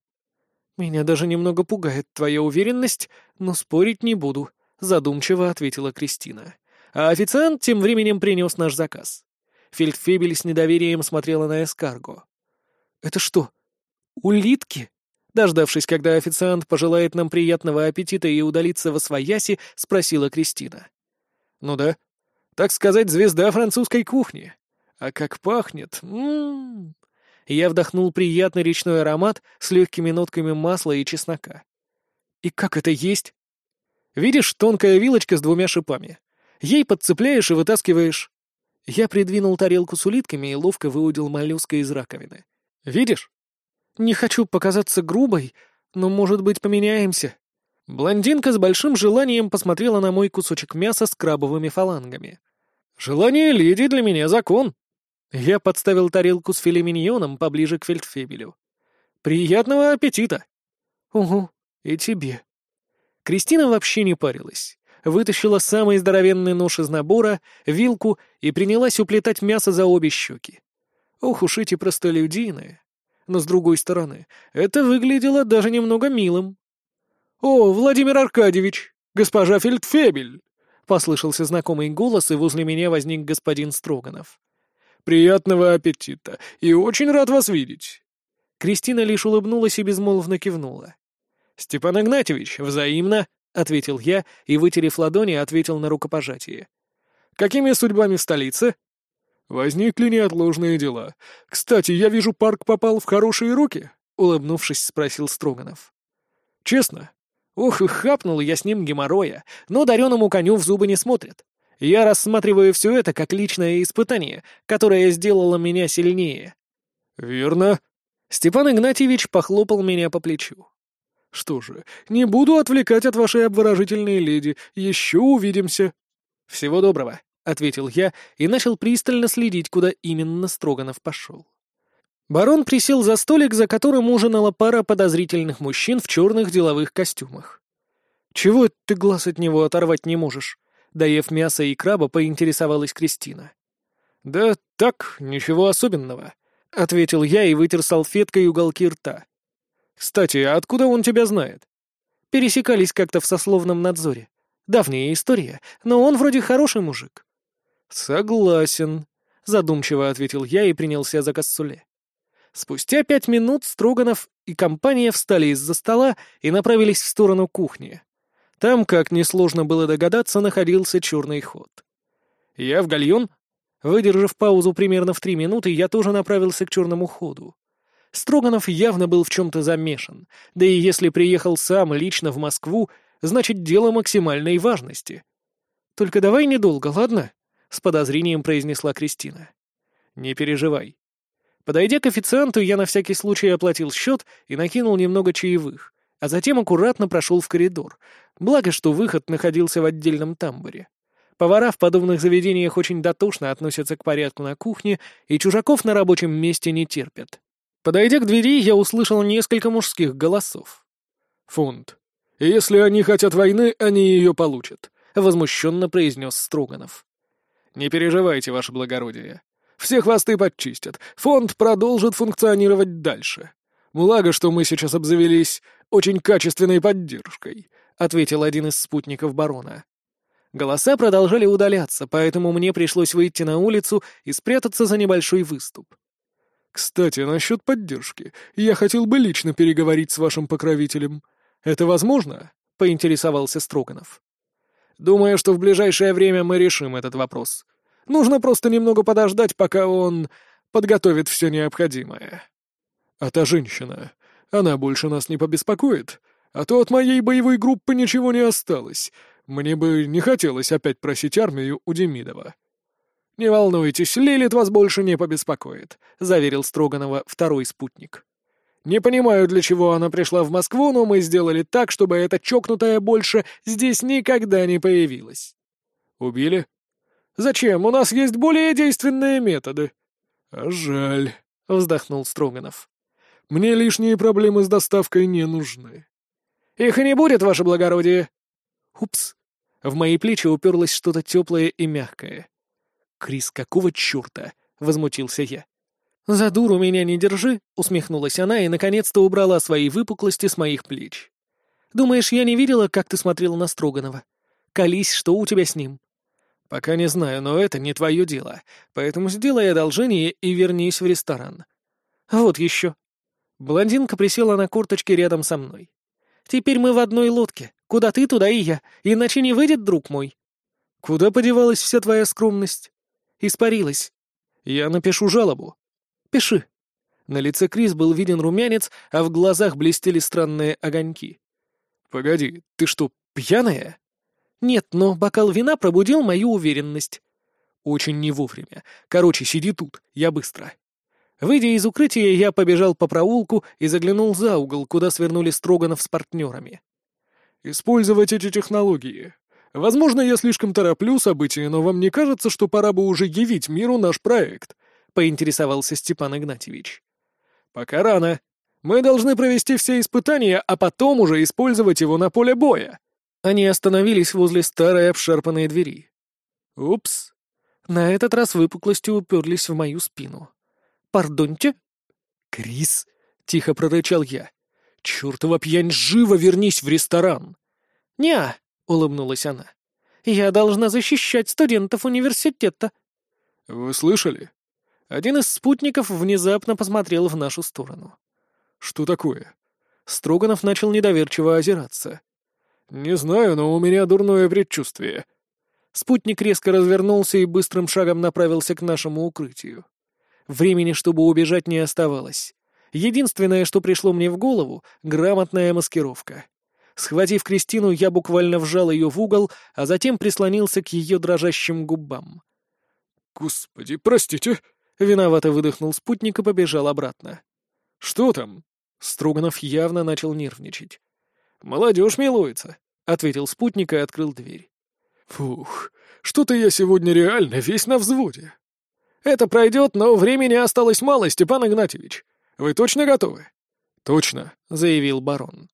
«Меня даже немного пугает твоя уверенность, но спорить не буду», — задумчиво ответила Кристина. А официант тем временем принес наш заказ. Фельдфебель с недоверием смотрела на эскарго. «Это что, улитки?» Дождавшись, когда официант пожелает нам приятного аппетита и удалиться во свояси, спросила Кристина. «Ну да. Так сказать, звезда французской кухни. А как пахнет! М -м -м. Я вдохнул приятный речной аромат с легкими нотками масла и чеснока. «И как это есть?» «Видишь, тонкая вилочка с двумя шипами. Ей подцепляешь и вытаскиваешь». Я придвинул тарелку с улитками и ловко выудил моллюска из раковины. «Видишь?» Не хочу показаться грубой, но, может быть, поменяемся?» Блондинка с большим желанием посмотрела на мой кусочек мяса с крабовыми фалангами. «Желание леди для меня закон». Я подставил тарелку с филе миньоном поближе к фельдфебелю. «Приятного аппетита!» «Угу, и тебе». Кристина вообще не парилась. Вытащила самый здоровенный нож из набора, вилку и принялась уплетать мясо за обе щеки. Ох уж эти простолюдины. Но с другой стороны, это выглядело даже немного милым. «О, Владимир Аркадьевич! Госпожа Фельдфебель!» Послышался знакомый голос, и возле меня возник господин Строганов. «Приятного аппетита! И очень рад вас видеть!» Кристина лишь улыбнулась и безмолвно кивнула. «Степан Игнатьевич, взаимно!» — ответил я и, вытерев ладони, ответил на рукопожатие. «Какими судьбами в столице?» «Возникли неотложные дела. Кстати, я вижу, парк попал в хорошие руки», — улыбнувшись, спросил Строганов. «Честно, Ух, и хапнул я с ним геморроя, но дареному коню в зубы не смотрят. Я рассматриваю все это как личное испытание, которое сделало меня сильнее. «Верно». Степан Игнатьевич похлопал меня по плечу. «Что же, не буду отвлекать от вашей обворожительной леди. Еще увидимся». «Всего доброго», — ответил я и начал пристально следить, куда именно Строганов пошел. Барон присел за столик, за которым ужинала пара подозрительных мужчин в черных деловых костюмах. «Чего ты глаз от него оторвать не можешь?» Доев мясо и краба, поинтересовалась Кристина. «Да так, ничего особенного», — ответил я и вытер салфеткой уголки рта. «Кстати, а откуда он тебя знает?» «Пересекались как-то в сословном надзоре. Давняя история, но он вроде хороший мужик». «Согласен», — задумчиво ответил я и принялся за кассуле. Спустя пять минут Строганов и компания встали из-за стола и направились в сторону кухни. Там, как несложно было догадаться, находился черный ход. Я в гальон. Выдержав паузу примерно в три минуты, я тоже направился к черному ходу. Строганов явно был в чем-то замешан, да и если приехал сам лично в Москву, значит, дело максимальной важности. «Только давай недолго, ладно?» — с подозрением произнесла Кристина. «Не переживай. Подойдя к официанту, я на всякий случай оплатил счет и накинул немного чаевых, а затем аккуратно прошел в коридор, благо что выход находился в отдельном тамбуре. Повара в подобных заведениях очень дотошно относятся к порядку на кухне, и чужаков на рабочем месте не терпят. Подойдя к двери, я услышал несколько мужских голосов. «Фунт. Если они хотят войны, они ее получат», — возмущенно произнес Строганов. «Не переживайте, ваше благородие. Все хвосты подчистят. Фонд продолжит функционировать дальше. Благо, что мы сейчас обзавелись очень качественной поддержкой», — ответил один из спутников барона. Голоса продолжали удаляться, поэтому мне пришлось выйти на улицу и спрятаться за небольшой выступ. «Кстати, насчет поддержки. Я хотел бы лично переговорить с вашим покровителем. Это возможно?» — поинтересовался Строганов. «Думаю, что в ближайшее время мы решим этот вопрос», Нужно просто немного подождать, пока он подготовит все необходимое. А та женщина, она больше нас не побеспокоит, а то от моей боевой группы ничего не осталось. Мне бы не хотелось опять просить армию у Демидова. «Не волнуйтесь, Лилит вас больше не побеспокоит», — заверил Строганова второй спутник. «Не понимаю, для чего она пришла в Москву, но мы сделали так, чтобы эта чокнутая больше здесь никогда не появилась». «Убили?» Зачем? У нас есть более действенные методы». «А жаль», — вздохнул Строганов. «Мне лишние проблемы с доставкой не нужны». «Их и не будет, ваше благородие». «Упс». В мои плечи уперлось что-то теплое и мягкое. «Крис, какого черта?» — возмутился я. «За дуру меня не держи», — усмехнулась она и наконец-то убрала свои выпуклости с моих плеч. «Думаешь, я не видела, как ты смотрел на Строганова? Колись, что у тебя с ним?» «Пока не знаю, но это не твое дело, поэтому сделай одолжение и вернись в ресторан». «Вот еще». Блондинка присела на корточки рядом со мной. «Теперь мы в одной лодке. Куда ты, туда и я. Иначе не выйдет, друг мой». «Куда подевалась вся твоя скромность?» «Испарилась». «Я напишу жалобу». «Пиши». На лице Крис был виден румянец, а в глазах блестели странные огоньки. «Погоди, ты что, пьяная?» «Нет, но бокал вина пробудил мою уверенность». «Очень не вовремя. Короче, сиди тут, я быстро». Выйдя из укрытия, я побежал по проулку и заглянул за угол, куда свернули Строганов с партнерами. использовать эти технологии. Возможно, я слишком тороплю события, но вам не кажется, что пора бы уже явить миру наш проект?» — поинтересовался Степан Игнатьевич. «Пока рано. Мы должны провести все испытания, а потом уже использовать его на поле боя». Они остановились возле старой обшарпанной двери. «Упс». На этот раз выпуклости уперлись в мою спину. «Пардоньте?» «Крис», — тихо прорычал я. «Чёртова пьянь, живо вернись в ресторан!» «Не-а», улыбнулась она. «Я должна защищать студентов университета». «Вы слышали?» Один из спутников внезапно посмотрел в нашу сторону. «Что такое?» Строганов начал недоверчиво озираться. «Не знаю, но у меня дурное предчувствие». Спутник резко развернулся и быстрым шагом направился к нашему укрытию. Времени, чтобы убежать, не оставалось. Единственное, что пришло мне в голову — грамотная маскировка. Схватив Кристину, я буквально вжал ее в угол, а затем прислонился к ее дрожащим губам. «Господи, простите!» — виновато выдохнул спутник и побежал обратно. «Что там?» Строганов явно начал нервничать. «Молодежь милуется», — ответил спутник и открыл дверь. «Фух, что-то я сегодня реально весь на взводе. Это пройдет, но времени осталось мало, Степан Игнатьевич. Вы точно готовы?» «Точно», — заявил барон.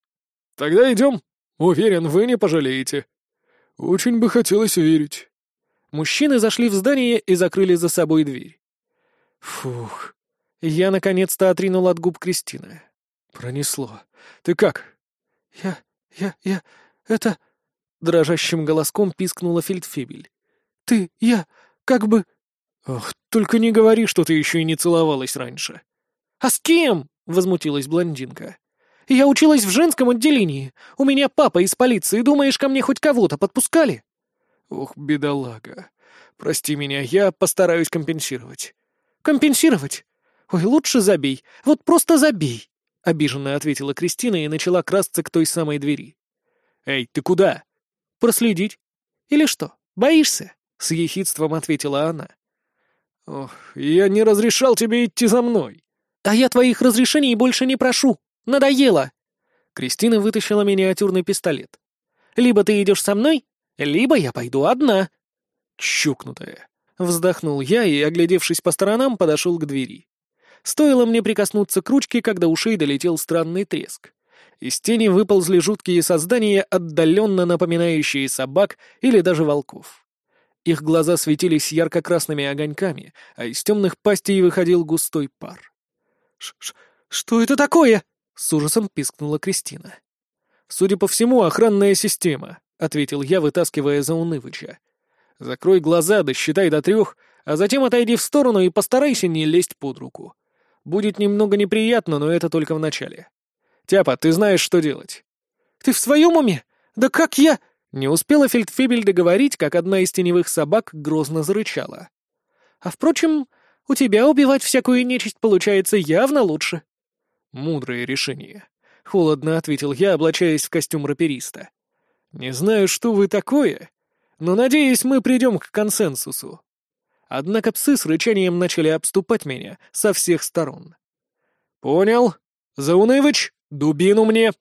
«Тогда идем. Уверен, вы не пожалеете». «Очень бы хотелось верить». Мужчины зашли в здание и закрыли за собой дверь. Фух. Я наконец-то отринул от губ Кристины. Пронесло. Ты как? Я... я... я... это... Дрожащим голоском пискнула Фельдфебель. «Ты... я... как бы...» «Ох, только не говори, что ты еще и не целовалась раньше». «А с кем?» — возмутилась блондинка. Я училась в женском отделении. У меня папа из полиции. Думаешь, ко мне хоть кого-то подпускали?» «Ох, бедолага. Прости меня, я постараюсь компенсировать». «Компенсировать? Ой, лучше забей. Вот просто забей», — обиженно ответила Кристина и начала красться к той самой двери. «Эй, ты куда?» «Проследить. Или что, боишься?» — с ехидством ответила она. «Ох, я не разрешал тебе идти за мной». «А я твоих разрешений больше не прошу», Надоело!» Кристина вытащила миниатюрный пистолет. «Либо ты идешь со мной, либо я пойду одна». «Чукнутая!» Вздохнул я и, оглядевшись по сторонам, подошел к двери. Стоило мне прикоснуться к ручке, когда ушей долетел странный треск. Из тени выползли жуткие создания, отдаленно напоминающие собак или даже волков. Их глаза светились ярко-красными огоньками, а из темных пастей выходил густой пар. Ш -ш «Что это такое?» С ужасом пискнула Кристина. «Судя по всему, охранная система», — ответил я, вытаскивая за Унывыча. «Закрой глаза, досчитай до трех, а затем отойди в сторону и постарайся не лезть под руку. Будет немного неприятно, но это только в начале. Тяпа, ты знаешь, что делать». «Ты в своем уме? Да как я...» Не успела Фельдфебель договорить, как одна из теневых собак грозно зарычала. «А впрочем, у тебя убивать всякую нечисть получается явно лучше». «Мудрое решение», — холодно ответил я, облачаясь в костюм рапериста. «Не знаю, что вы такое, но, надеюсь, мы придем к консенсусу». Однако псы с рычанием начали обступать меня со всех сторон. «Понял. Заунывыч, дубину мне!»